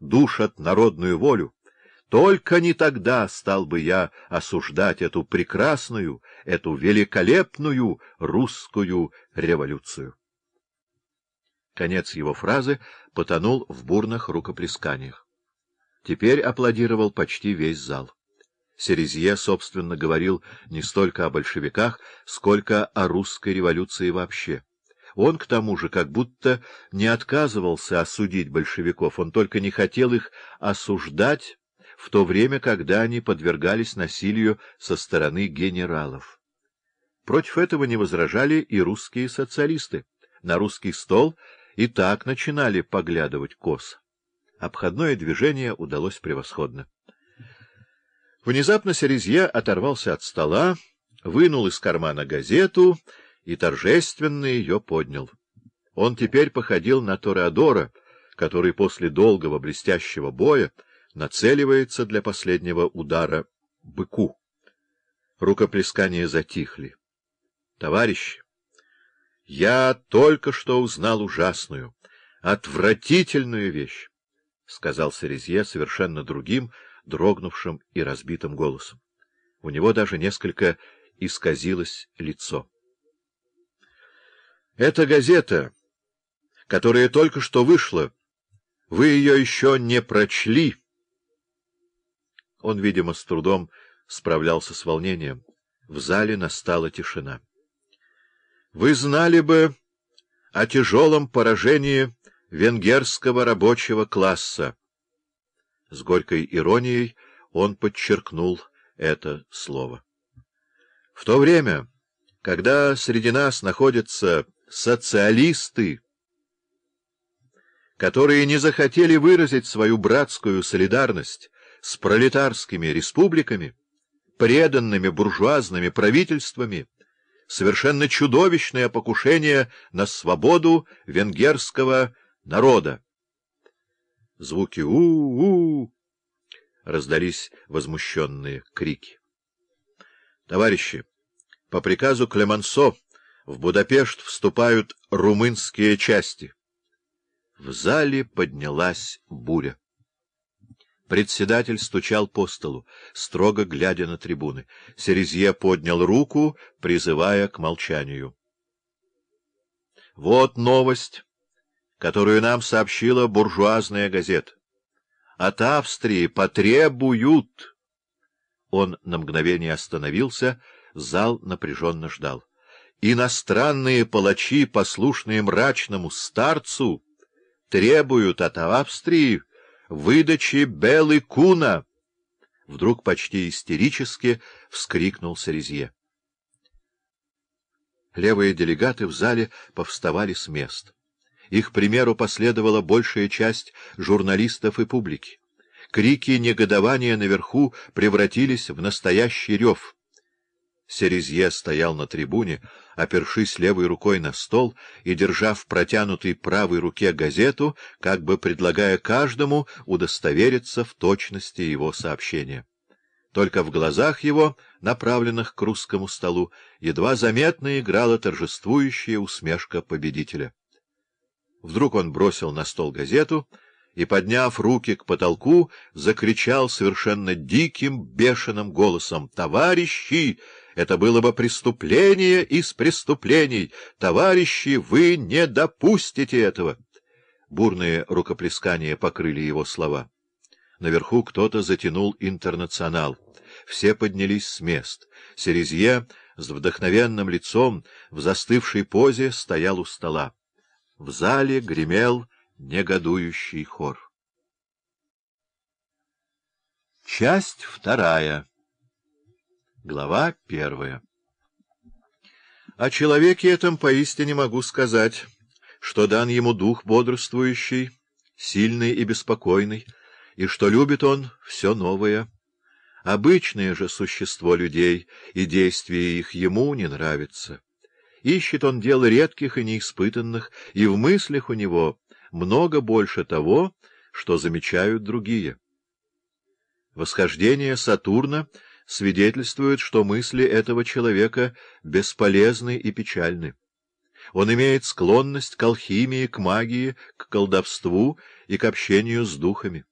душат народную волю, только не тогда стал бы я осуждать эту прекрасную, эту великолепную русскую революцию. Конец его фразы потонул в бурных рукоплесканиях. Теперь аплодировал почти весь зал. Серезье, собственно, говорил не столько о большевиках, сколько о русской революции вообще. Он, к тому же, как будто не отказывался осудить большевиков, он только не хотел их осуждать в то время, когда они подвергались насилию со стороны генералов. Против этого не возражали и русские социалисты. На русский стол и так начинали поглядывать косо. Обходное движение удалось превосходно. Внезапно Серезье оторвался от стола, вынул из кармана газету и торжественно ее поднял. Он теперь походил на Тореадора, который после долгого блестящего боя нацеливается для последнего удара быку. Рукоплескания затихли. — Товарищи, я только что узнал ужасную, отвратительную вещь, — сказал Серезье совершенно другим, дрогнувшим и разбитым голосом. У него даже несколько исказилось лицо. — Эта газета, которая только что вышла, вы ее еще не прочли, — он, видимо, с трудом справлялся с волнением. В зале настала тишина. Вы знали бы о тяжелом поражении венгерского рабочего класса. С горькой иронией он подчеркнул это слово. В то время, когда среди нас находятся социалисты, которые не захотели выразить свою братскую солидарность с пролетарскими республиками, преданными буржуазными правительствами, совершенно чудовищное покушение на свободу венгерского народа. Звуки «у-у-у» раздались возмущенные крики. Товарищи, по приказу Клемансо в Будапешт вступают румынские части. В зале поднялась буря. Председатель стучал по столу, строго глядя на трибуны. Серезье поднял руку, призывая к молчанию. Вот новость, которую нам сообщила буржуазная газета. От Австрии потребуют... Он на мгновение остановился, зал напряженно ждал. Иностранные палачи, послушные мрачному старцу, требуют от Австрии выдачи Белы Куна! Вдруг почти истерически вскрикнул Сарезье. Левые делегаты в зале повставали с мест. Их примеру последовала большая часть журналистов и публики. Крики негодования наверху превратились в настоящий рев. Серезье стоял на трибуне, опершись левой рукой на стол и держа в протянутой правой руке газету, как бы предлагая каждому удостовериться в точности его сообщения. Только в глазах его, направленных к русскому столу, едва заметно играла торжествующая усмешка победителя. Вдруг он бросил на стол газету и, подняв руки к потолку, закричал совершенно диким, бешеным голосом «Товарищи!» Это было бы преступление из преступлений. Товарищи, вы не допустите этого. Бурные рукоплескания покрыли его слова. Наверху кто-то затянул интернационал. Все поднялись с мест. Серезье с вдохновенным лицом в застывшей позе стоял у стола. В зале гремел негодующий хор. Часть вторая Глава первая О человеке этом поистине могу сказать, что дан ему дух бодрствующий, сильный и беспокойный, и что любит он все новое. Обычное же существо людей и действия их ему не нравится. Ищет он дел редких и неиспытанных, и в мыслях у него много больше того, что замечают другие. Восхождение Сатурна — свидетельствует, что мысли этого человека бесполезны и печальны. Он имеет склонность к алхимии, к магии, к колдовству и к общению с духами.